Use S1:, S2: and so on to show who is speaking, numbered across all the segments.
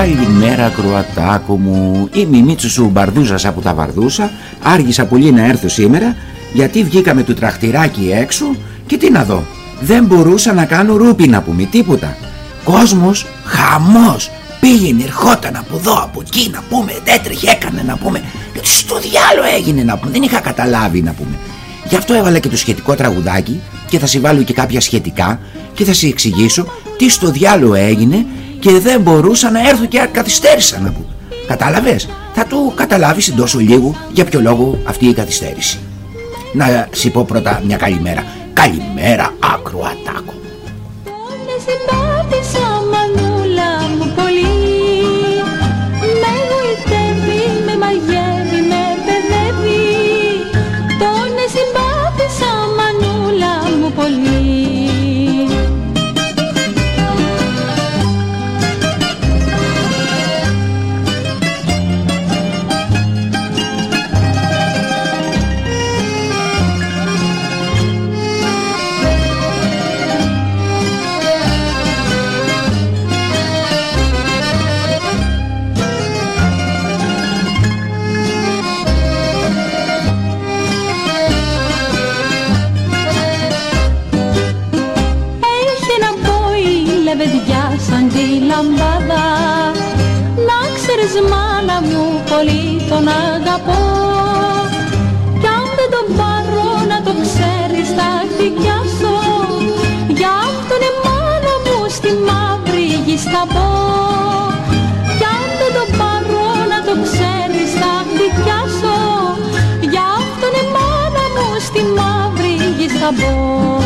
S1: Καλημέρα Κροατάκο μου Είμαι η Μίτσου σου Μπαρδούζας από τα Βαρδούσα Άργησα πολύ να έρθω σήμερα Γιατί βγήκαμε του τραχτηράκι έξω Και τι να δω Δεν μπορούσα να κάνω ρούπι να πούμε τίποτα. Κόσμος χαμός Πήγαινε ερχόταν από εδώ από εκεί να πούμε Έτρεχε έκανε να πούμε. Γιατί στο διάλο έγινε να πούμε Δεν είχα καταλάβει να πούμε. Γι' αυτό έβαλα και το σχετικό τραγουδάκι Και θα συμβάλλω και κάποια σχετικά Και θα σε εξηγήσω τι στο διάλο έγινε και δεν μπορούσα να έρθω και καθυστέρησα να πω. Κατάλαβες, θα το καταλάβεις εντός λίγο για ποιο λόγο αυτή η καθυστέρηση. Να σου πω πρώτα μια καλημέρα. Καλημέρα, άκρο ατάκο.
S2: Σαν τη λαμπάδα. Να ξέρεις μάνα μου πολύ τον αγαπώ. Κι αν δεν τον πάρω να το ξέρεις θα χτυπιάσω. Για αυτόν η μάνα μου στη μαύρη γης θα μπω Κι αν δεν τον πάρω να το ξέρεις θα χτυπιάσω. Για αυτόν η μάνα μου στη μαύρη γης θα μπω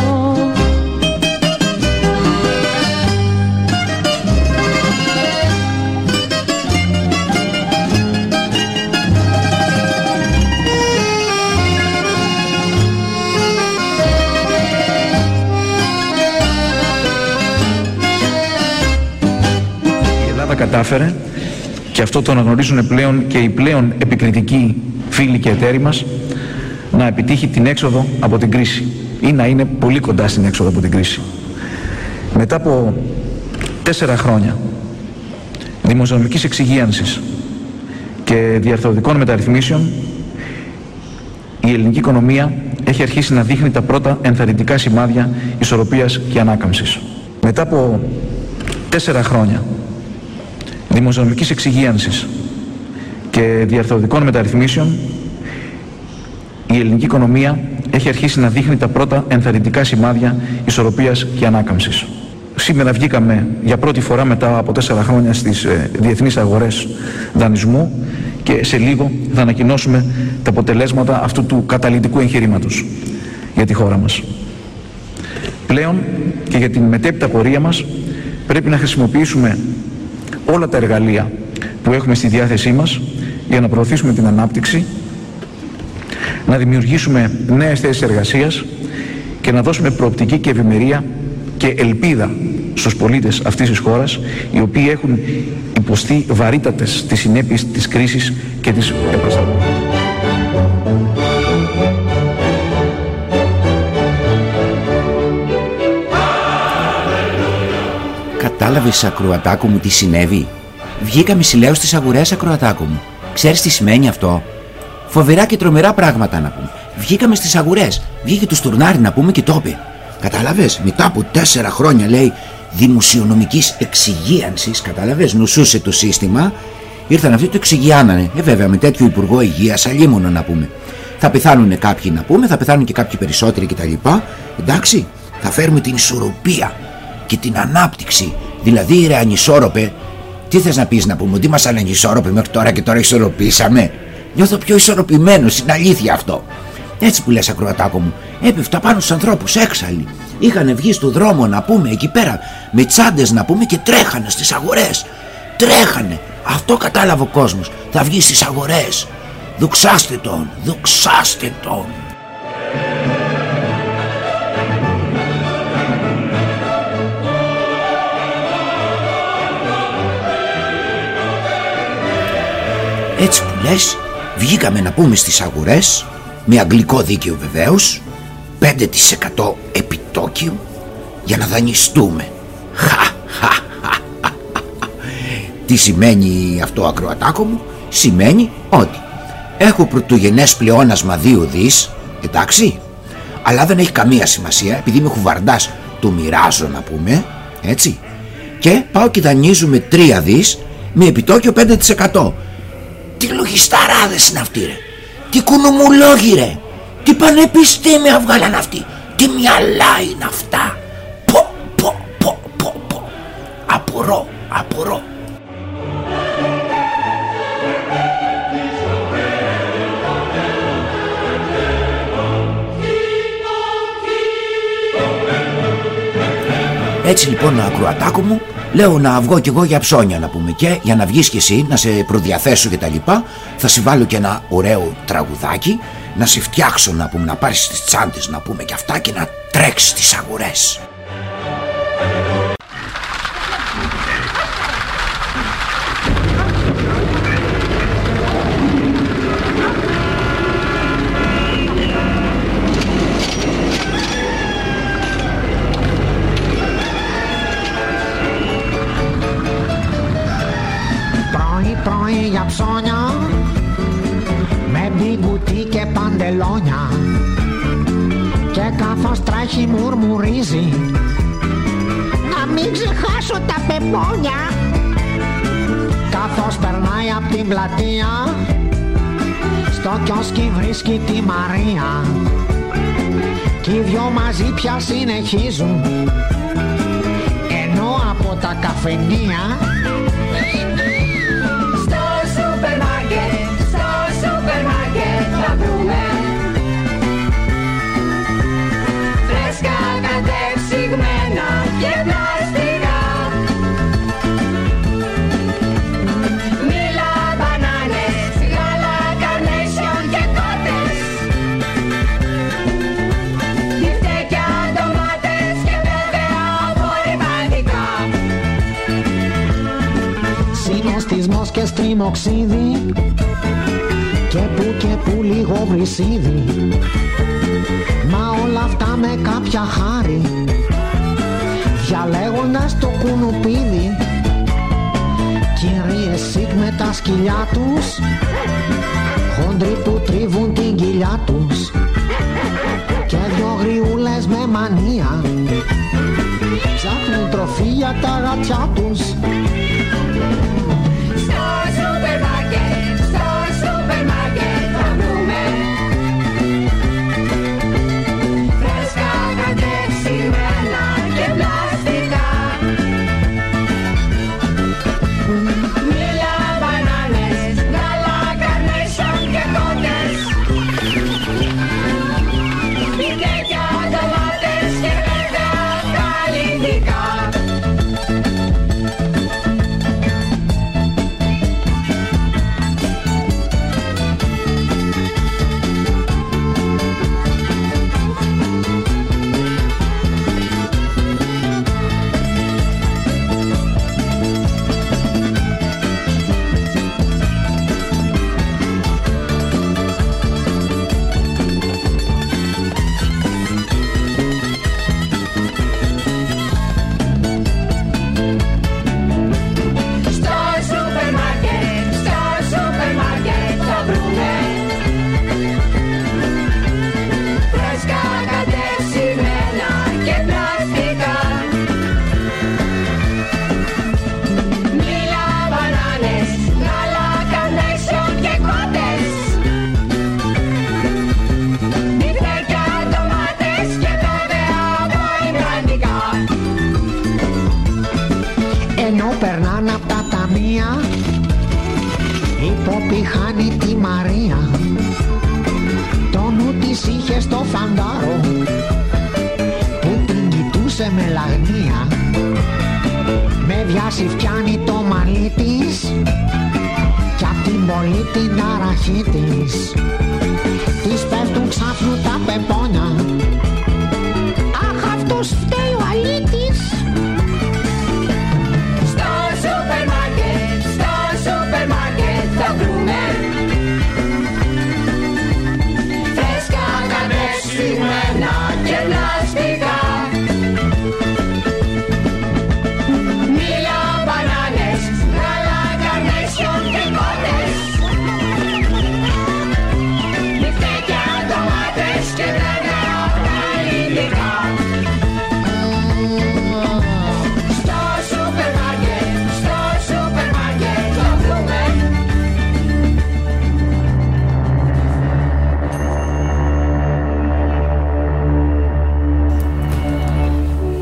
S3: Η Ελλάδα κατάφερε και αυτό το αναγνωρίζουν πλέον και οι πλέον επικριτικοί φίλοι και εταίροι μας να επιτύχει την έξοδο από την κρίση ή να είναι πολύ κοντά στην έξοδο από την κρίση. Μετά από τέσσερα χρόνια δημοσιονομικής εξυγίανσης και διαρθρωτικών μεταρρυθμίσεων η ελληνική οικονομία έχει αρχίσει να δείχνει τα πρώτα ενθαρρυντικά σημάδια ισορροπίας και ανάκαμψης. Μετά από τέσσερα χρόνια δημοσιονομικής εξυγίανσης και διαρθρωτικών μεταρρυθμίσεων η ελληνική οικονομία έχει αρχίσει να δείχνει τα πρώτα ενθαρρυντικά σημάδια ισορροπίας και ανάκαμψης. Σήμερα βγήκαμε για πρώτη φορά μετά από τέσσερα χρόνια στις ε, διεθνείς αγορές δανεισμού και σε λίγο θα ανακοινώσουμε τα αποτελέσματα αυτού του καταλυτικού εγχειρήματος για τη χώρα μας. Πλέον και για την μετέπειτα πορεία μας πρέπει να χρησιμοποιήσουμε όλα τα εργαλεία που έχουμε στη διάθεσή μας για να προωθήσουμε την ανάπτυξη, να δημιουργήσουμε νέες θέσεις εργασίας και να δώσουμε προοπτική και ευημερία και ελπίδα στους πολίτες αυτής της χώρας οι οποίοι έχουν υποστεί βαρύτατες τις συνέπειες της κρίσης και της επαναστατικής.
S1: Κατάλαβες ακροατάκο μου τι συνέβη; Βγήκαμε συλλέως στις αγορές ακροατάκο μου. Ξέρεις τι σημαίνει αυτό; Φοβερά και τρομερά πράγματα να πούμε. Βγήκαμε στις αγορές. Βγήκε του Στουρνάρη να πούμε και το είπε. Κατάλαβες, μετά από τέσσερα χρόνια λέει δημοσιονομικής εξυγίανσης, κατάλαβες, νοσούσε το σύστημα, ήρθαν αυτοί το εξυγιάνανε. Ε, βέβαια, με τέτοιο υπουργό υγείας, αλλήμωνο να πούμε. Θα πεθάνουν κάποιοι να πούμε, θα πεθάνουν και κάποιοι περισσότεροι κτλ. Εντάξει, θα φέρουμε την ισορροπία και την ανάπτυξη. Δηλαδή, ρε ανισόρροπε, τι θες να πεις να πούμε, ότι μας ανισόρροπε μέχρι τώρα και τώρα ισορροπήσαμε; Νιώθω πιο ισορροπημένος, είναι αλήθεια αυτό. Έτσι που λες ακροατάκο μου Έπεφτα πάνω στους ανθρώπους έξαλλοι. Είχαν βγει στο δρόμο να πούμε εκεί πέρα Με τσάντες να πούμε και τρέχανε στις αγορές. Τρέχανε. Αυτό κατάλαβε ο κόσμος. Θα βγει στις αγορές. Δουξάστε τον Δουξάστε τον Έτσι που λες βγήκαμε να πούμε στις αγορές με αγγλικό δίκαιο βεβαίως 5% επιτόκιο για να δανειστούμε. Χα, χα, χα, Τι σημαίνει αυτό ακροατάκο μου; Σημαίνει ότι έχω πρωτογενές πλεόνασμα 2 δις Εντάξει Αλλά δεν έχει καμία σημασία επειδή είμαι χουβαρντάς το μοιράζω να πούμε Έτσι. Και πάω και δανείζουμε 3 δις με επιτόκιο 5% τι λογισταράδες είναι αυτοί ρε. Τι κουνουμουλόγοι ρε. Τι πανεπιστήμια βγάλαν αυτοί. Τι μυαλά είναι αυτά. Πο πο πο πο πο Απορώ απορώ. Έτσι λοιπόν ακροατάκο μου Λέω να βγω κι εγώ για ψώνια να πούμε και για να βγεις κι εσύ να σε προδιαθέσω και τα λοιπά θα σε βάλω και ένα ωραίο τραγουδάκι να σε φτιάξω να πούμε να πάρεις τις τσάντες να πούμε και αυτά και να τρέξεις τις αγορές.
S4: Για ψώνια με μπιγκουτί και παντελόνια. Και καθώς τρέχει μουρμουρίζει να μην ξεχάσω τα πεπόνια. Καθώς περνάει από την πλατεία στο κιόσκι βρίσκει τη Μαρία. Κι οι δυο μαζί πια συνεχίζουν ενώ από τα καφενεία και στριμοξίδι και που και που λίγο βρυσίδι. Μα όλα αυτά με κάποια χάρη Διαλέγοντας το κουνουπίδι. Κυρίες σικ με τα σκυλιά τους Χόντροι που τρίβουν την κοιλιά τους. Και δυο γριούλες με μανία Ψάχνουν τροφή για τα γατιά τους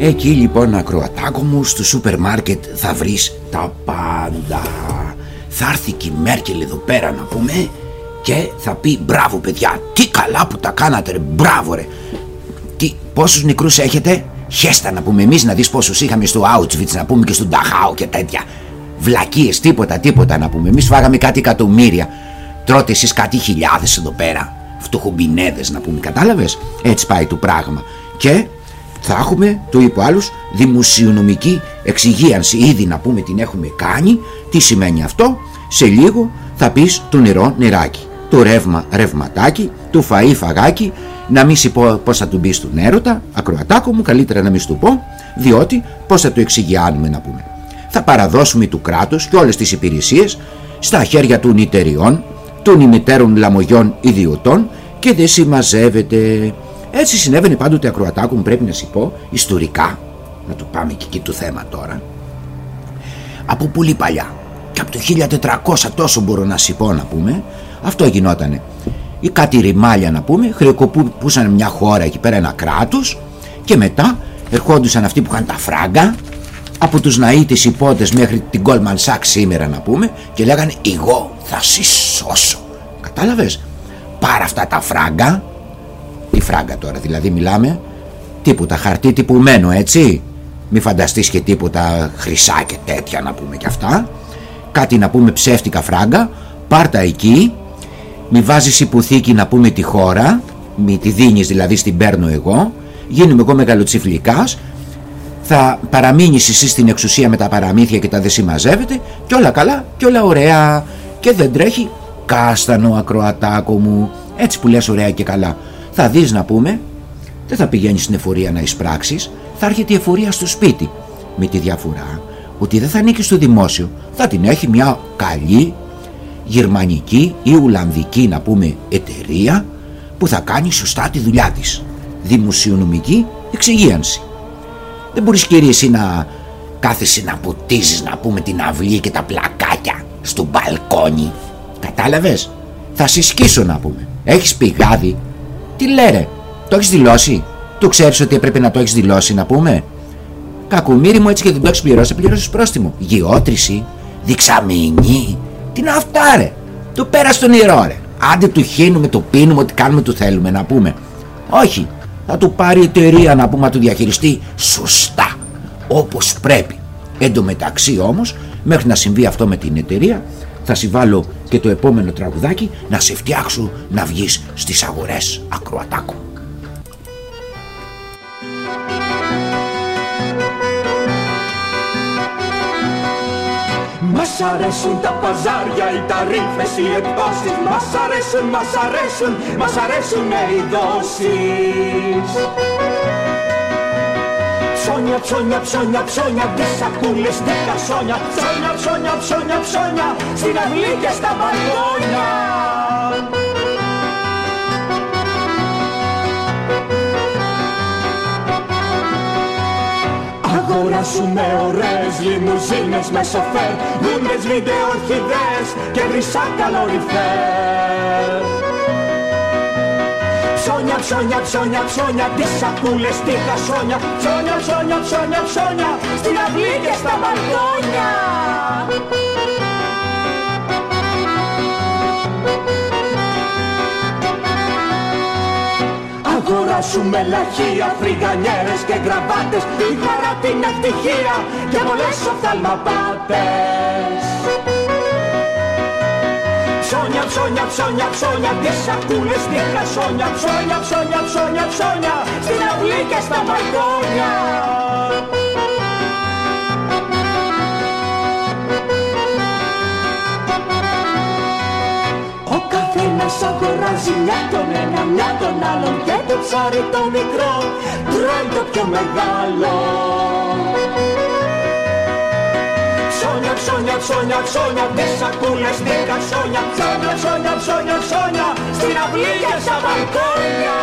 S1: Εκεί λοιπόν ακροατάκο μου στο σούπερ μάρκετ θα βρεις τα πάντα. Θα έρθει και η Μέρκελ εδώ πέρα να πούμε Και θα πει μπράβο παιδιά Τι καλά που τα κάνατε ρε μπράβο ρε Τι πόσους νεκρούς έχετε; Χέστα να πούμε εμείς να δεις πόσους είχαμε στο Auschwitz Να πούμε και στον Νταχάου και τέτοια. Βλακίες τίποτα τίποτα να πούμε. Εμείς φάγαμε κάτι εκατομμύρια. Τρώτε εσείς κάτι χιλιάδες εδώ πέρα. Φτωχομπινέδες να πούμε κατάλαβες; Έτσι πάει το πράγμα. Και θα έχουμε, το είπε ο άλλος, δημοσιονομική εξυγίανση. Ήδη να πούμε την έχουμε κάνει. Τι σημαίνει αυτό, σε λίγο θα πεις το νερό νεράκι, το ρεύμα ρευματάκι, το φαΐ φαγάκι, να μην σου πω πώς θα του μπει στον έρωτα, ακροατάκο μου, καλύτερα να μην σου το πω, διότι πώς θα το εξηγιάνουμε να πούμε. Θα παραδώσουμε του κράτους και όλες τις υπηρεσίες στα χέρια των νητεριών, των ημιτέρων λαμογιών ιδιωτών και δεν συμμαζεύεται. Έτσι συνέβαινε πάντοτε ακροατάκου μου πρέπει να σου πω ιστορικά. Να το πάμε και εκεί το θέμα τώρα. Από πολύ παλιά και από το 1400 τόσο μπορώ να σου πω να πούμε αυτό γινότανε. Ή κάτι ρημάλια να πούμε χρεοκοπούσαν μια χώρα εκεί πέρα ένα κράτος και μετά ερχόντουσαν αυτοί που είχαν τα φράγκα από τους ναΐτες υπότες μέχρι την Goldman Sachs σήμερα να πούμε και λέγανε εγώ θα σε σώσω κατάλαβες; Πάρε αυτά τα φράγκα τι φράγκα τώρα, δηλαδή μιλάμε. Τίποτα χαρτί τυπουμένο έτσι. Μη φανταστείς και τίποτα χρυσά και τέτοια να πούμε και αυτά. Κάτι να πούμε ψεύτικα φράγκα, πάρτα εκεί, μη βάζεις υποθήκη να πούμε τη χώρα, μη τη δίνεις δηλαδή στην παίρνω εγώ, γίνομαι εγώ μεγαλοτσιφλικάς, θα παραμείνεις εσύ στην εξουσία με τα παραμύθια και τα δεν συμμαζεύεται. Και όλα καλά και όλα ωραία. Και δεν τρέχει. Κάστανο ακροατάκο μου. Έτσι που λες ωραία και καλά θα δεις να πούμε δεν θα πηγαίνεις στην εφορία να εισπράξεις θα έρχεται η εφορία στο σπίτι. Με τη διαφορά ότι δεν θα ανήκει στο δημόσιο θα την έχει μια καλή γερμανική ή ουλανδική να πούμε εταιρεία που θα κάνει σωστά τη δουλειά της. Δημοσιονομική εξυγίανση. Δεν μπορείς κύριε εσύ να κάθεσαι να ποτίζεις να πούμε την αυλή και τα πλακάκια στο μπαλκόνι. Κατάλαβες; Θα σε σκίσω να πούμε. Έχεις πηγάδι τι λέρε, το έχεις δηλώσει; Το ξέρεις ότι έπρεπε να το έχεις δηλώσει να πούμε; Κακουμίρι μου έτσι και δεν το έχεις πληρώσει, πληρώσεις πρόστιμο. Γεώτρηση, διξαμηνή. Τι να αυτά ρε; Το πέρας στο νερό ρε. Άντε του χύνουμε, το πίνουμε, ό,τι κάνουμε του θέλουμε να πούμε. Όχι, θα του πάρει η εταιρεία να πούμε να του διαχειριστεί σωστά, όπως πρέπει. Εν τω μεταξύ όμως, μέχρι να συμβεί αυτό με την εταιρεία, θα συμβάλλω και το επόμενο τραγουδάκι να σε φτιάξω να βγεις στις αγορές ακροατάκου.
S5: Μας αρέσουν τα παζάρια, οι ταρήφες, οι εκδόσεις Μας αρέσουν, μας αρέσουν, μας αρέσουν οι δόσεις Ψώνια, ψώνια, ψώνια, ψώνια, τις σακούλες, τις κασόνια. Ψώνια, ψώνια, ψώνια, ψώνια, στην αυλή και στα μπαλκόνια Αγοράσουμε ωραίες λιμουζίνες με σοφέρ Δούνες βίντεο ορχιδές και χρυσά καλοριφέρ Ψώνια, ψώνια, ψώνια, ψώνια, τις σακούλες, τι κασόνια Ψώνια, ψώνια, ψώνια, ψώνια, στην αυλή και στα μπαλκόνια. Αγοράσουμε λαχεία, φρυγανιέρες και γραβάτες Η χαρά την ευτυχία και πολλές οφθαλμαπάτες Ψώνια, ψώνια, ψώνια, ψώνια, τις σακούλες στη χασόνια Ψώνια, ψώνια, ψώνια, ψώνια, στην αυλή και στα μπαλκόνια. Ο καθένας αγοράζει μια τον ένα, μια τον άλλον Και το ψάρι το μικρό τρώει το πιο μεγάλο Ψώνια, ψώνια, ψώνια, ψώνια, τις σακούλες στην κασόνια Ψώνια, ψώνια, ψώνια, ψώνια, στην αυλή και στα μπαλκόνια.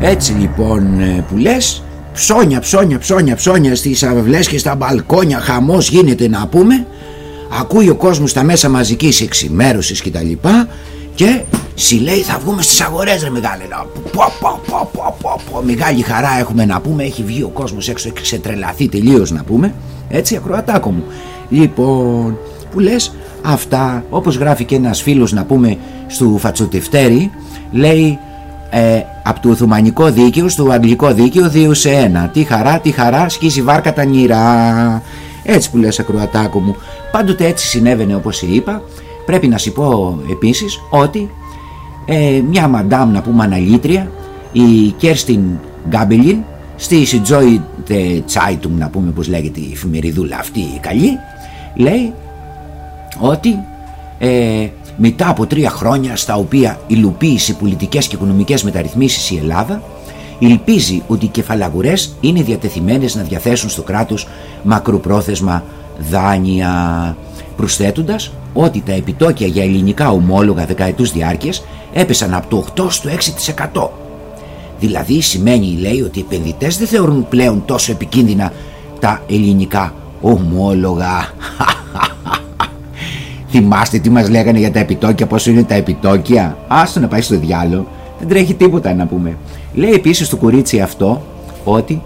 S1: Έτσι λοιπόν ε, που λες Ψώνια, ψώνια, ψώνια, ψώνια στις αυλές και στα μπαλκόνια Χαμός γίνεται να πούμε Ακούει ο κόσμος στα μέσα μαζικής εξημέρωσης και τα λοιπά Και σι λέει θα βγούμε στις αγορές ρε μεγάλε πω, πω, πω, πω, πω, πω. Μεγάλη χαρά έχουμε να πούμε Έχει βγει ο κόσμος έξω, έχει ξετρελαθεί τελείως να πούμε Έτσι ακροατάκο μου Λοιπόν που λες αυτά όπως γράφει και ένας φίλος να πούμε Στου Φατσοτευτέρη Λέει ε, από το Οθωμανικό δίκαιο στο Αγγλικό δίκαιο 2 σε 1. Τι χαρά, τι χαρά, σκίζει βάρκα τα νηρά. Έτσι που λες ακροατάκο μου. Πάντοτε έτσι συνέβαινε όπως είπα. Πρέπει να σου πω επίσης ότι ε, μια μαντάμ να πούμε αναλύτρια, η Κέρστιν Γκάμπελιν, στη Süddeutsche Zeitung να πούμε πως λέγεται η εφημεριδούλα αυτή η καλή, λέει ότι ε, μετά από τρία χρόνια στα οποία υλοποίησε πολιτικές και οικονομικές μεταρρυθμίσεις η Ελλάδα ελπίζει ότι οι κεφαλαγουρές είναι διατεθειμένες να διαθέσουν στο κράτος μακροπρόθεσμα δάνεια προσθέτοντας ότι τα επιτόκια για ελληνικά ομόλογα δεκαετούς διάρκειας έπεσαν από το 8% στο 6%. Δηλαδή σημαίνει λέει ότι οι επενδυτές δεν θεωρούν πλέον τόσο επικίνδυνα τα ελληνικά ομόλογα. Θυμάστε τι μας λέγανε για τα επιτόκια, πόσο είναι τα επιτόκια; Άστο να πάει στο διάλογο. Δεν τρέχει τίποτα να πούμε. Λέει επίσης το κουρίτσι αυτό ότι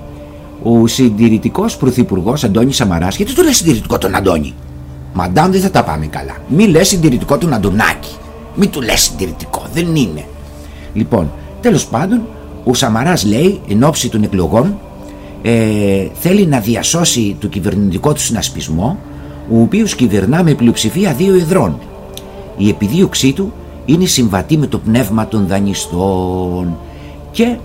S1: ο συντηρητικός πρωθυπουργός Αντώνης Σαμαράς, γιατί του λέει συντηρητικό τον Αντώνη; Μαντάμ δεν θα τα πάμε καλά. Μη λες συντηρητικό τον Αντωνάκη. Μη του λες συντηρητικό, δεν είναι. Λοιπόν, τέλος πάντων, ο Σαμαράς λέει εν ώψη των εκλογών ε, θέλει να διασώσει το κυβερνητικό του συνασπισμό ο οποίος κυβερνά με πλειοψηφία δύο εδρών. Η επιδίωξή του είναι συμβατή με το πνεύμα των δανειστών και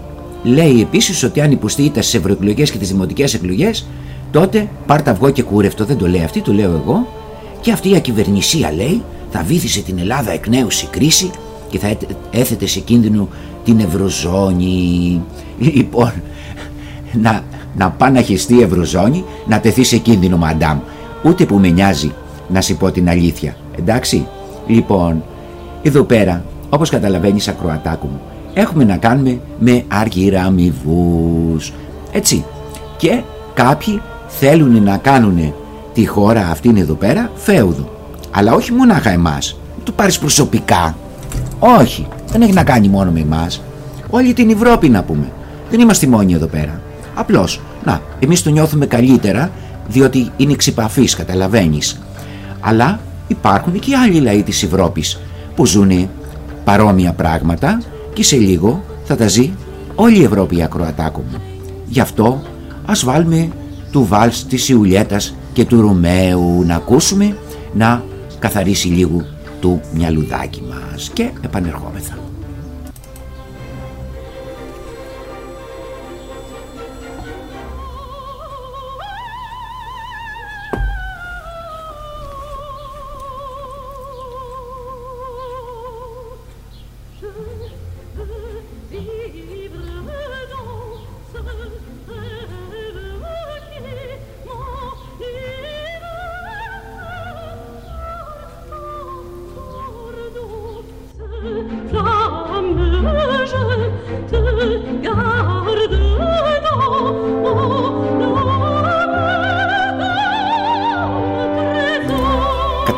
S1: λέει επίσης ότι αν υποστεί ήττα στις ευρωεκλογές και τις δημοτικές εκλογές τότε πάρτα αυγό και κούρευτο, δεν το λέει αυτή, το λέω εγώ και αυτή η ακυβερνησία λέει θα βήθησε την Ελλάδα εκ νέους σε κρίση και θα έθετε σε κίνδυνο την Ευρωζώνη. Λοιπόν, να, να πάει να χεστεί η Ευρωζώνη, να τεθεί σε κίνδυνο μαντάμ. Ούτε που με νοιάζει να σου πω την αλήθεια. Εντάξει. Λοιπόν, εδώ πέρα, όπως καταλαβαίνεις ακροατάκου μου, έχουμε να κάνουμε με αργύρα αμοιβούς. Έτσι. Και κάποιοι θέλουν να κάνουν τη χώρα αυτήν εδώ πέρα φέουδο. Αλλά όχι μονάχα εμάς. Μην το πάρεις προσωπικά. Όχι. Δεν έχει να κάνει μόνο με εμάς. Όλη την Ευρώπη να πούμε. Δεν είμαστε μόνοι εδώ πέρα. Απλώς, να, εμείς το νιώθουμε καλύτερα διότι είναι εξυπαφής, καταλαβαίνεις. Αλλά υπάρχουν και άλλοι λαοί της Ευρώπης που ζουν παρόμοια πράγματα και σε λίγο θα τα ζει όλη η Ευρώπη ακροατάκο μου. Γι' αυτό ας βάλουμε του Βάλς της Ιουλιέτας και του Ρωμαίου να ακούσουμε να καθαρίσει λίγο το μυαλουδάκι μας και επανερχόμεθα.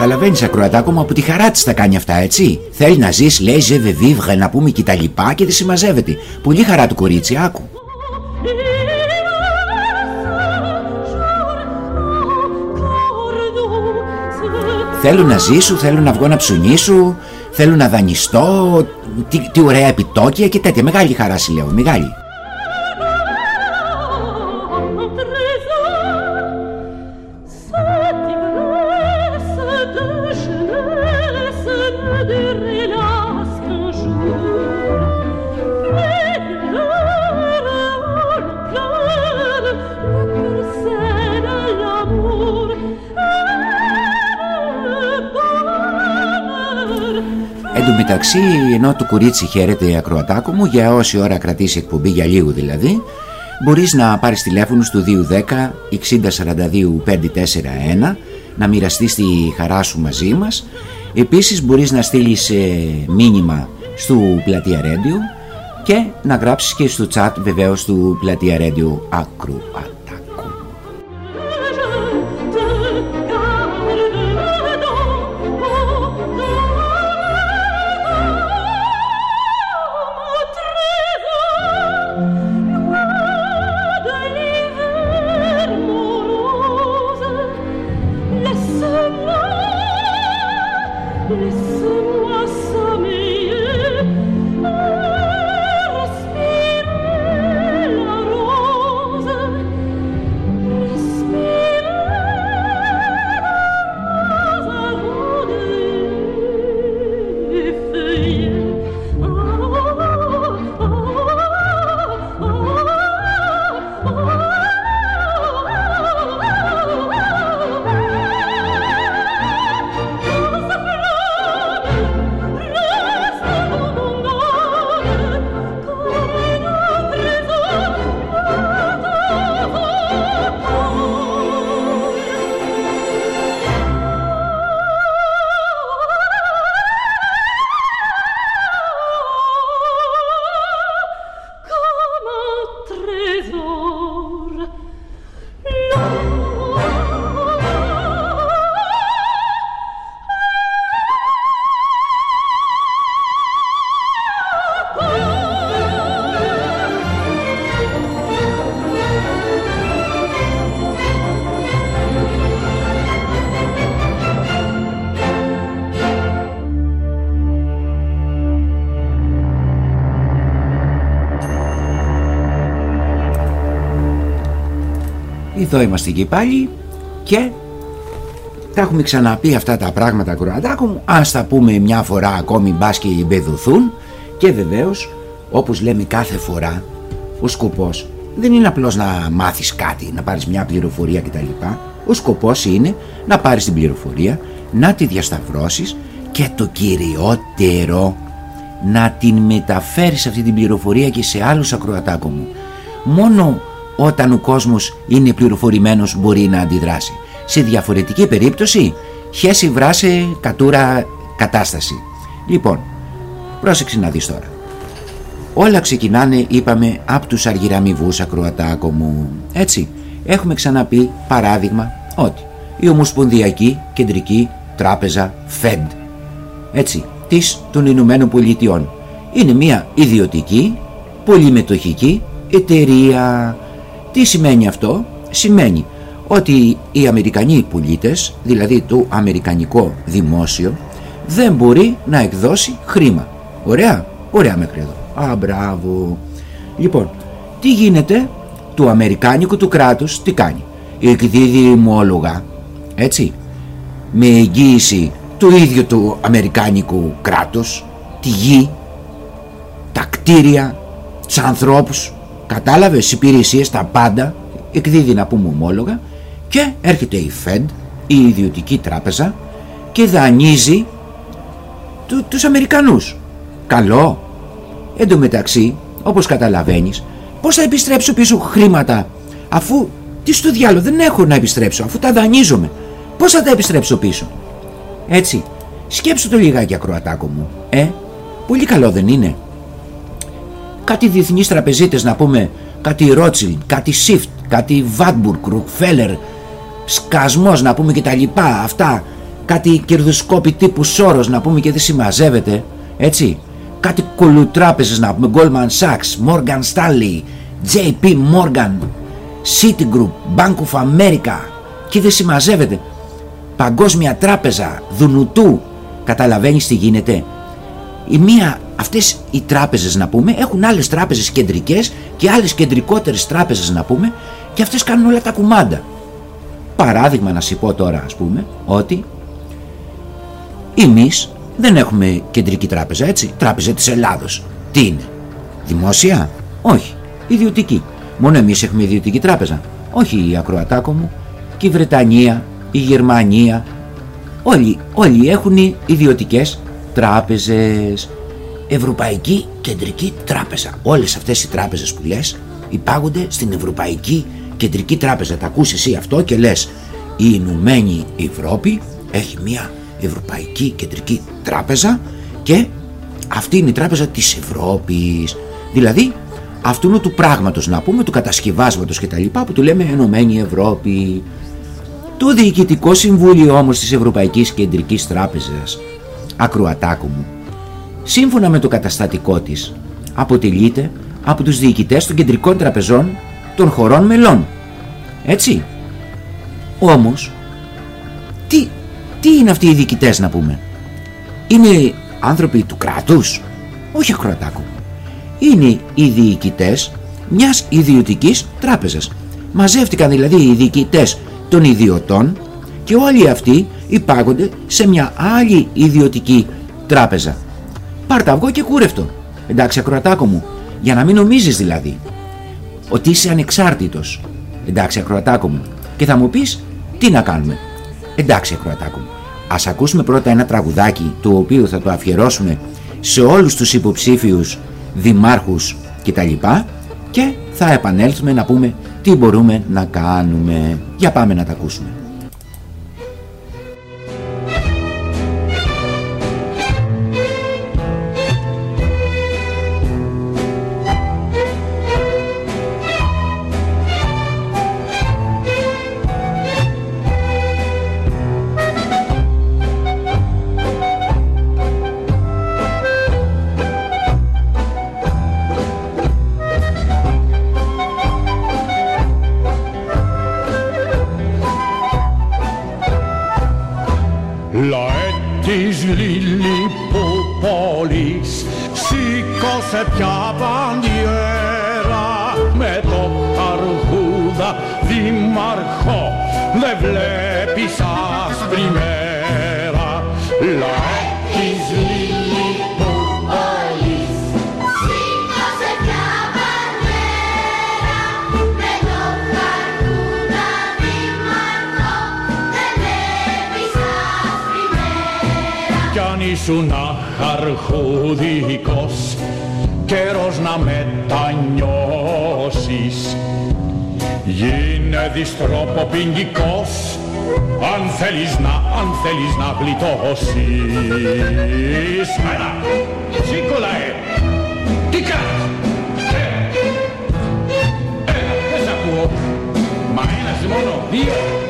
S1: καταλαβαίνει ακροατάκο μου από τη χαρά της τα κάνει αυτά, έτσι. Θέλει να ζεις, λέει, ζευε veux να πούμε και τα λοιπά και τη συμμαζεύεται. Πολύ χαρά του κορίτσι, άκου. Θέλω να ζήσω, θέλω να βγω να ψουνίσω, θέλω να δανειστώ, τι, τι ωραία επιτόκια και τέτοια. Μεγάλη χαρά σου λέω, μεγάλη. Μεταξύ, ενώ το κουρίτσι χαίρεται ακροατάκο μου, για όση ώρα κρατήσει εκπομπή, για λίγο δηλαδή, μπορείς να πάρεις τηλέφωνο στο 210 6042 541 να μοιραστείς τη χαρά σου μαζί μας. Επίσης μπορείς να στείλεις ε, μήνυμα στο Πλατεία Radio και να γράψεις και στο chat βεβαίως του Πλατεία Radio Ακροατάκου. Εδώ είμαστε και πάλι και τα έχουμε ξαναπεί αυτά τα πράγματα κροατάκου μου. Ας τα πούμε μια φορά ακόμη μπας και μπεδουθούν Και βεβαίως όπως λέμε κάθε φορά Ο σκοπός δεν είναι απλώς να μάθεις κάτι Να πάρεις μια πληροφορία κτλ. Ο σκοπός είναι να πάρεις την πληροφορία Να τη διασταυρώσεις Και το κυριότερο Να την μεταφέρεις αυτή την πληροφορία και σε άλλους ακροατάκου μου. Μόνο όταν ο κόσμος είναι πληροφορημένος μπορεί να αντιδράσει. Σε διαφορετική περίπτωση, χέση βράσε κατούρα κατάσταση. Λοιπόν, πρόσεξε να δεις τώρα. Όλα ξεκινάνε, είπαμε, από τους αργυραμιβούς ακροατάκο μου. Έτσι, έχουμε ξαναπεί παράδειγμα ότι η Ομοσπονδιακή Κεντρική Τράπεζα Fed, έτσι, της των Ηνωμένων Πολιτειών, είναι μια ιδιωτική, πολυμετοχική εταιρεία τι σημαίνει αυτό; Σημαίνει ότι οι Αμερικανοί πολίτες, δηλαδή το Αμερικανικό δημόσιο, δεν μπορεί να εκδώσει χρήμα. Ωραία, ωραία μέχρι εδώ. Α, μπράβο. Λοιπόν, τι γίνεται; Του Αμερικάνικου του κράτους, τι κάνει; Εκδίδει ομόλογα, έτσι, με εγγύηση του ίδιου του Αμερικάνικου κράτους, τη γη, τα κτίρια, τους ανθρώπους, Κατάλαβε υπηρεσίες, τα πάντα, εκδίδει να πούμε ομόλογα και έρχεται η Fed, η ιδιωτική τράπεζα και δανείζει του, τους Αμερικανούς. Καλό. Εν τω μεταξύ, όπως καταλαβαίνεις, πώς θα επιστρέψω πίσω χρήματα αφού, τι στο διάλογο, δεν έχω να επιστρέψω αφού τα δανείζομαι. Πώς θα τα επιστρέψω πίσω. Έτσι, σκέψου το λιγάκι ακροατάκο μου. Ε, πολύ καλό δεν είναι κάτι διεθνείς τραπεζίτες να πούμε. Κάτι Rothschild, κάτι Shift, κάτι Warburg, Rockefeller σκασμός να πούμε και τα λοιπά. Αυτά. Κάτι κερδοσκόπη τύπου Σόρος να πούμε και δεν συμμαζεύεται. Έτσι. Κάτι κολουτράπεζες να πούμε Goldman Sachs, Morgan Stanley JP Morgan Citigroup, Bank of America. Και δεν συμμαζεύεται. Παγκόσμια τράπεζα Δουνουτού. Καταλαβαίνεις τι γίνεται. Η μία, αυτές οι τράπεζες να πούμε έχουν άλλες τράπεζες κεντρικές και άλλες κεντρικότερες τράπεζες να πούμε και αυτές κάνουν όλα τα κουμάντα. Παράδειγμα να σου πω τώρα ας πούμε ότι εμείς δεν έχουμε κεντρική τράπεζα έτσι τράπεζα της Ελλάδος. Τι είναι δημόσια; Όχι ιδιωτική. Μόνο εμείς έχουμε ιδιωτική τράπεζα. Όχι η ακροατάκο μου και η Βρετανία η Γερμανία. Όλοι, όλοι έχουν ιδιωτικές τράπεζες Ευρωπαϊκή Κεντρική Τράπεζα. Όλες αυτές οι τράπεζες που λες υπάγονται στην Ευρωπαϊκή Κεντρική Τράπεζα. Τα ακούς εσύ αυτό και λες η Ηνωμένη Ευρώπη έχει μια Ευρωπαϊκή Κεντρική Τράπεζα και αυτή είναι η τράπεζα της Ευρώπης δηλαδή αυτού του πράγματος να πούμε του κατασκευάσματος και τα λοιπά που του λέμε Ενωμένη Ευρώπη το Διοικητικό Συμβούλιο όμως της Ευρωπαϊκής Κεντρικής Τράπεζας ακροατάκου μου σύμφωνα με το καταστατικό της αποτελείται από τους διοικητές των κεντρικών τραπεζών των χωρών μελών. Έτσι. Όμως τι, τι είναι αυτοί οι διοικητές να πούμε; Είναι άνθρωποι του κράτους; Όχι ακροατάκου είναι οι διοικητές μιας ιδιωτικής τράπεζας. Μαζεύτηκαν δηλαδή οι διοικητές των ιδιωτών και όλοι αυτοί υπάγονται σε μια άλλη ιδιωτική τράπεζα. Πάρ' αυγό και κούρευτο. Εντάξει ακροατάκο μου, για να μην νομίζεις δηλαδή ότι είσαι ανεξάρτητος. Εντάξει ακροατάκο μου. Και θα μου πεις τι να κάνουμε. Εντάξει ακροατάκο μου. Ας ακούσουμε πρώτα ένα τραγουδάκι το οποίο θα το αφιερώσουμε σε όλους τους υποψήφιους δημάρχους κτλ. Και θα επανέλθουμε να πούμε τι μπορούμε να κάνουμε. Για πάμε να τα ακούσουμε.
S6: Ήσουν αρχουδικός καιρός να μετανιώσεις. Γίνε διστροποπηγγικός αν θέλεις να, αν θέλεις να γλιτώσεις. Έλα, σήκω λαέ, τι κάνεις; Ε, Έλα, δεν σ' ακούω. Μα ένας μόνο, δύο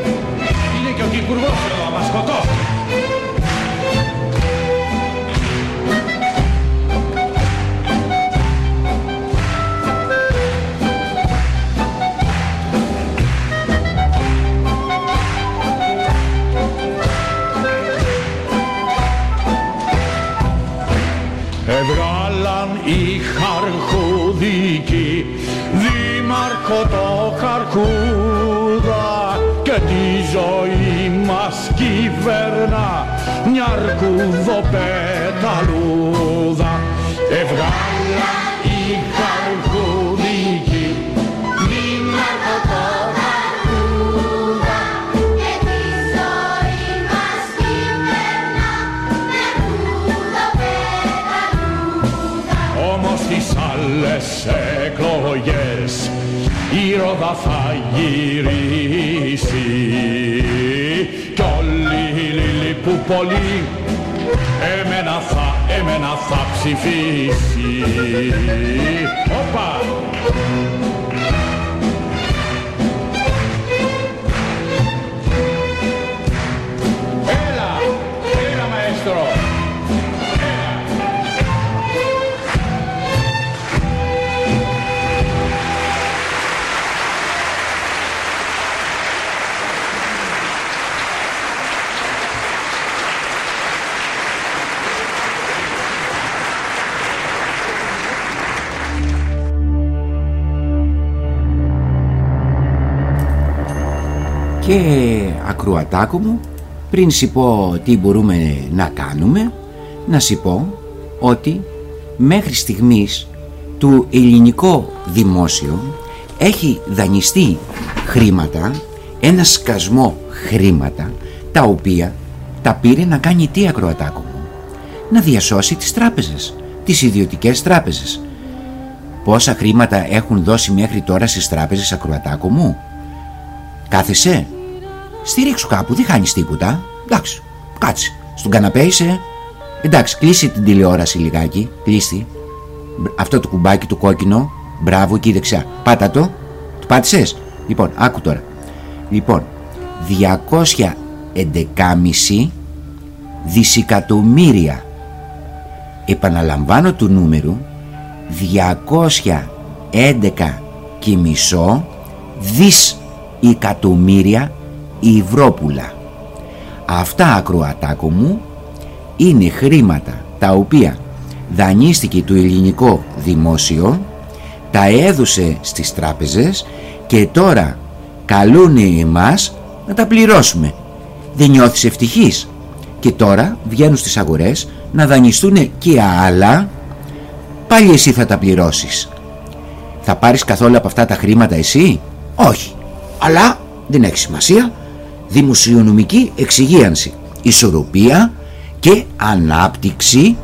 S6: αρκουδοπεταλούδα. Έβγαλαν οι χαρχουδικοί δήμαρχο το
S7: χαρκούδα και τη ζωή μας κυβερνά με κουδοπέταλούδα
S6: Όμως τις άλλες εκλογές η ρόδα θα γυρίσει. Κι όλοι οι Λιλιπούπολοι εμένα θα, εμένα θα ψηφίσει. Όπα!
S1: Και ακροατάκο μου, πριν σου πω τι μπορούμε να κάνουμε, να σου πω ότι μέχρι στιγμής του ελληνικό δημόσιο έχει δανειστεί χρήματα, ένα σκασμό χρήματα, τα οποία τα πήρε να κάνει τι ακροατάκο μου; Να διασώσει τις τράπεζες, τις ιδιωτικές τράπεζες. Πόσα χρήματα έχουν δώσει μέχρι τώρα στις τράπεζες ακροατάκο μου; Κάθεσαι; Στηρίξου κάπου, δεν χάνεις τίποτα. Εντάξει, κάτσε. Στον καναπέ είσαι. Εντάξει, κλείσει την τηλεόραση λιγάκι. Κλείστη. Αυτό το κουμπάκι του κόκκινο. Μπράβο, εκεί δεξιά. Πάτα το. Το πάτησες; Λοιπόν, άκου τώρα. Λοιπόν, 211,5 δισεκατομμύρια επαναλαμβάνω του νούμερου 211 και μισό δις εκατομμύρια Ιβρόπουλα αυτά ακροατάκο μου είναι χρήματα τα οποία δανείστηκε το ελληνικό δημόσιο τα έδωσε στις τράπεζες και τώρα καλούν εμάς να τα πληρώσουμε. Δεν νιώθεις ευτυχής; Και τώρα βγαίνουν στις αγορές να δανειστούν και άλλα. Πάλι εσύ θα τα πληρώσεις. Θα πάρεις καθόλου από αυτά τα χρήματα εσύ; Όχι. Αλλά δεν έχει σημασία δημοσιονομική εξυγίανση ισορροπία και ανάπτυξη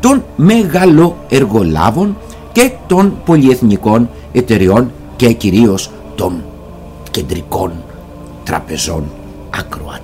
S1: των μεγαλοεργολάβων και των πολυεθνικών εταιριών και κυρίως των κεντρικών τραπεζών ακροατάκων.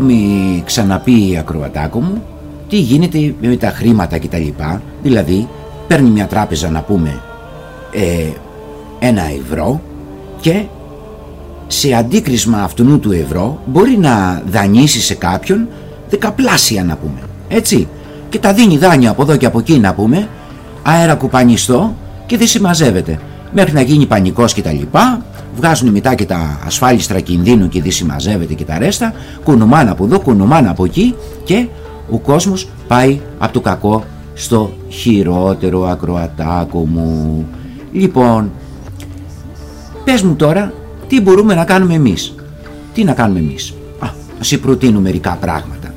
S1: Έχουμε ξαναπεί ακροατάκο μου τι γίνεται με τα χρήματα και τα λοιπά. Δηλαδή παίρνει μια τράπεζα να πούμε ε, ένα ευρώ και σε αντίκρισμα αυτού του ευρώ μπορεί να δανείσει σε κάποιον δεκαπλάσια να πούμε έτσι. Και τα δίνει δάνεια από εδώ και από εκεί να πούμε αέρα κουπανιστό και δεν συμμαζεύεται. Μέχρι να γίνει πανικός και τα λοιπά βγάζουν μετά και τα ασφάλιστρα κινδύνου και δεν συμμαζεύεται και τα ρέστα κουνουμάν από εδώ, κουνουμάν από εκεί και ο κόσμος πάει από το κακό στο χειρότερο ακροατάκο μου. Λοιπόν πες μου τώρα τι μπορούμε να κάνουμε εμείς. Τι να κάνουμε εμείς. Α, ας προτείνω μερικά πράγματα.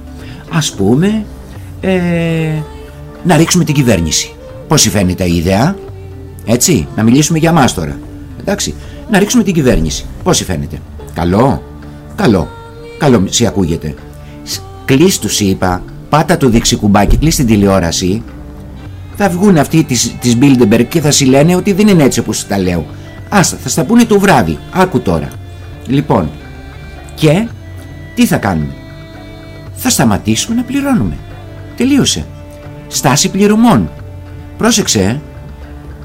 S1: Ας πούμε ε, να ρίξουμε την κυβέρνηση. Πως φαίνεται η ιδέα έτσι να μιλήσουμε για μας τώρα. Εντάξει να ρίξουμε την κυβέρνηση. Πώς φαίνεται; Καλό. Καλό. Καλό σε ακούγεται. Κλείς τους είπα. Πάτα το δείξει κουμπάκι. Κλείς την τηλεόραση. Θα βγουν αυτοί της, της Bilderberg και θα σου λένε ότι δεν είναι έτσι όπως τα λέω. Άστα, θα στα πούνε το βράδυ. Άκου τώρα. Λοιπόν, και τι θα κάνουμε; Θα σταματήσουμε να πληρώνουμε. Τελείωσε. Στάση πληρωμών. Πρόσεξε. ε.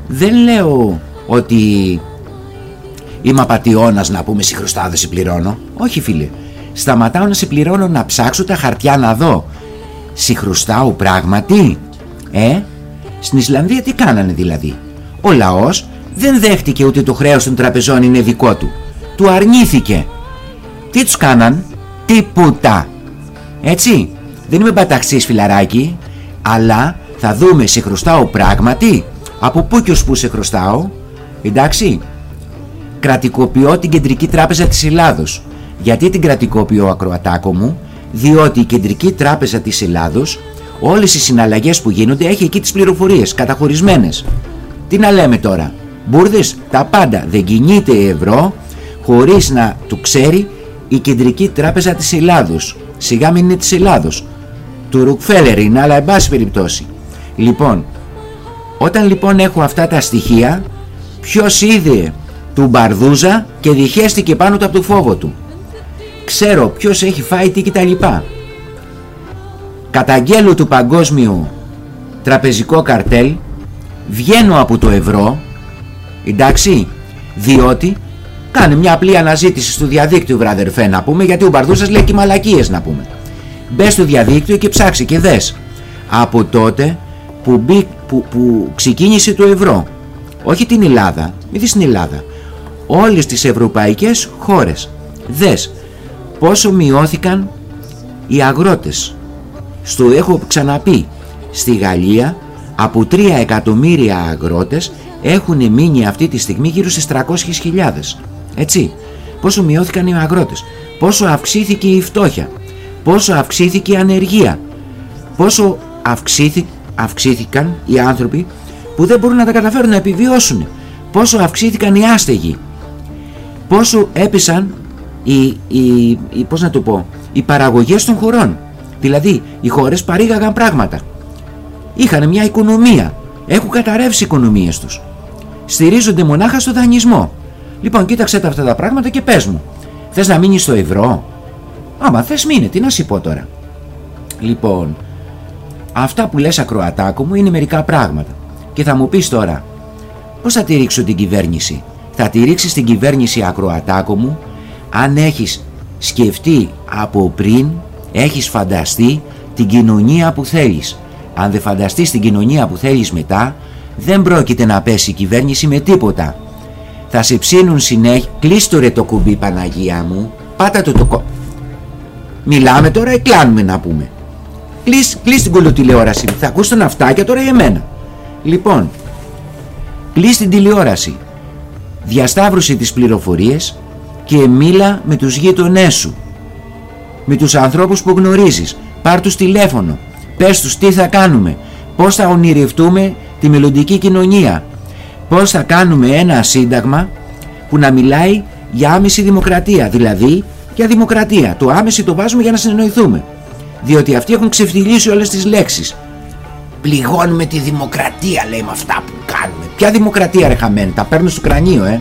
S1: Δεν λέω ότι Είμαι απατιώνας να πούμε σε χρωστά σε πληρώνω. Όχι φίλε. Σταματάω να σε πληρώνω να ψάξω τα χαρτιά να δω. Σε χρωστάω πράγματι. Ε, στην Ισλανδία τι κάνανε δηλαδή; Ο λαός δεν δέχτηκε ότι το χρέος των τραπεζών είναι δικό του. Του αρνήθηκε. Τι τους κάναν; Τίποτα. Έτσι. Δεν είμαι παταξής φιλαράκι. Αλλά θα δούμε σε χρωστάω πράγματι. Από πού και ως πού σε χρωστάω. Εντάξει κρατικοποιώ την Κεντρική Τράπεζα της Ελλάδος. Γιατί την κρατικοποιώ ακροατάκο μου, διότι η Κεντρική Τράπεζα της Ελλάδος όλες οι συναλλαγές που γίνονται έχει εκεί τις πληροφορίες καταχωρισμένες. Τι να λέμε τώρα, μπουρδες, τα πάντα δεν κινείται ευρώ χωρίς να του ξέρει η Κεντρική Τράπεζα της Ελλάδος. Σιγά μην είναι της Ελλάδος. Του Ρουκφέλερ είναι, αλλά εν πάση περιπτώσει. Λοιπόν, όταν λοιπόν έχω αυτά τα στοιχεία, ποιος είδε του Μπαρδούζα και διχέστηκε πάνω του από το φόβο του. Ξέρω ποιος έχει φάει τι και τα λοιπά. Καταγγέλω του Παγκόσμιου τραπεζικό καρτέλ βγαίνω από το ευρώ εντάξει διότι κάνε μια απλή αναζήτηση στο διαδίκτυο βραδερφέ να πούμε γιατί ο Μπαρδούσας λέει και μαλακίες να πούμε μπε στο διαδίκτυο και ψάξε και δες από τότε που, μπή, που, που ξεκίνησε το ευρώ όχι την Ελλάδα μην δεις την Ελλάδα όλες τις ευρωπαϊκές χώρες. Δες πόσο μειώθηκαν οι αγρότες. Στο έχω ξαναπεί στη Γαλλία από 3 εκατομμύρια αγρότες έχουν μείνει αυτή τη στιγμή γύρω στις 300.000 έτσι πόσο μειώθηκαν οι αγρότες. Πόσο αυξήθηκε η φτώχεια. Πόσο αυξήθηκε η ανεργία. Πόσο αυξήθη, αυξήθηκαν οι άνθρωποι που δεν μπορούν να τα καταφέρουν να επιβιώσουν. Πόσο αυξήθηκαν οι άστεγοι πόσο έπεσαν οι, οι, οι, πώς να το πω, οι παραγωγές των χωρών. Δηλαδή οι χώρες παρήγαγαν πράγματα. Είχαν μια οικονομία. Έχουν καταρρεύσει οι οικονομίες τους. Στηρίζονται μονάχα στο δανεισμό. Λοιπόν κοίταξε τα αυτά τα πράγματα και πες μου. Θες να μείνεις στο ευρώ; Άμα θες μείνε. Τι να σου πω τώρα. Λοιπόν αυτά που λες ακροατάκο μου είναι μερικά πράγματα. Και θα μου πεις τώρα πως θα τη ρίξω την κυβέρνηση; Θα τη ρίξεις την κυβέρνηση ακροατάκο μου. Αν έχεις σκεφτεί από πριν έχεις φανταστεί την κοινωνία που θέλεις. Αν δεν φανταστείς την κοινωνία που θέλεις μετά δεν πρόκειται να πέσει η κυβέρνηση με τίποτα. Θα σε ψήνουν συνέχεια κλείστο ρε το κουμπί Παναγία μου. Πάτα το το κο... μιλάμε τώρα ή κλάνουμε να πούμε; Κλείς, κλείς την κολοτηλεόραση. Θα ακούς τον αυτάκια τώρα για μένα. Λοιπόν κλείς την τηλεόραση διασταύρωσε τις πληροφορίες και μίλα με τους γείτονές σου. Με τους ανθρώπους που γνωρίζεις πάρ τους τηλέφωνο πες τους τι θα κάνουμε πως θα ονειρευτούμε τη μελλοντική κοινωνία πως θα κάνουμε ένα σύνταγμα που να μιλάει για άμεση δημοκρατία δηλαδή για δημοκρατία. Το άμεση το βάζουμε για να συνεννοηθούμε διότι αυτοί έχουν ξεφτυλίσει όλες τις λέξεις. Πληγώνουμε τη δημοκρατία λέει με αυτά που κάνουμε ποια δημοκρατία ρε χαμένη τα παίρνω στο κρανίο ε.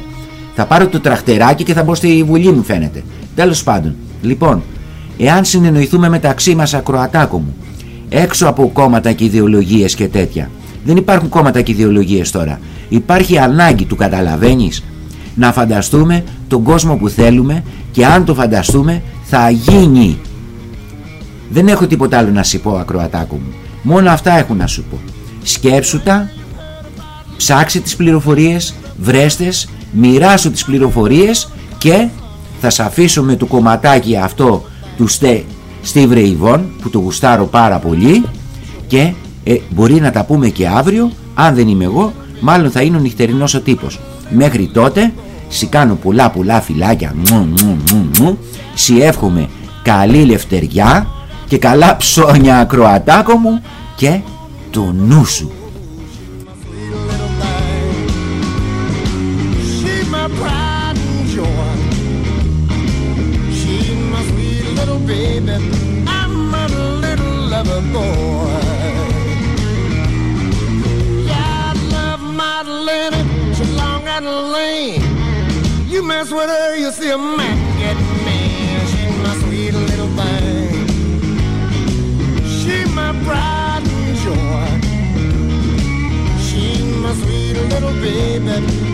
S1: Θα πάρω το τραχτεράκι και θα μπω στη βουλή μου φαίνεται. Τέλος πάντων λοιπόν εάν συνεννοηθούμε μεταξύ μας ακροατάκο μου έξω από κόμματα και ιδεολογίες και τέτοια δεν υπάρχουν κόμματα και ιδεολογίες τώρα. Υπάρχει ανάγκη του καταλαβαίνεις; Να φανταστούμε τον κόσμο που θέλουμε και αν το φανταστούμε θα γίνει. Δεν έχω τίποτα άλλο να σου πω ακροατάκο μου. Μόνο αυτά έχω να σου πω. Σκέψου τα ψάξε τις πληροφορίες βρέστες μοιράσου τις πληροφορίες και θα σε αφήσω με το κομματάκι αυτό του Στε, Steve Ray που το γουστάρω πάρα πολύ και ε, μπορεί να τα πούμε και αύριο αν δεν είμαι εγώ μάλλον θα είναι ο νυχτερινός ο τύπος μέχρι τότε σι κάνω πολλά πολλά φυλάκια μου, μου, μου, μου. σι εύχομαι καλή λευτεριά και καλά ψώνια ακροατάκο μου και το νου σου
S8: baby. I'm a little lover boy. Yeah, I love my Madalena. She's long and lame. You mess with her, you see a man get me. She's my sweet little thing. She's my pride and joy. She's my sweet little baby.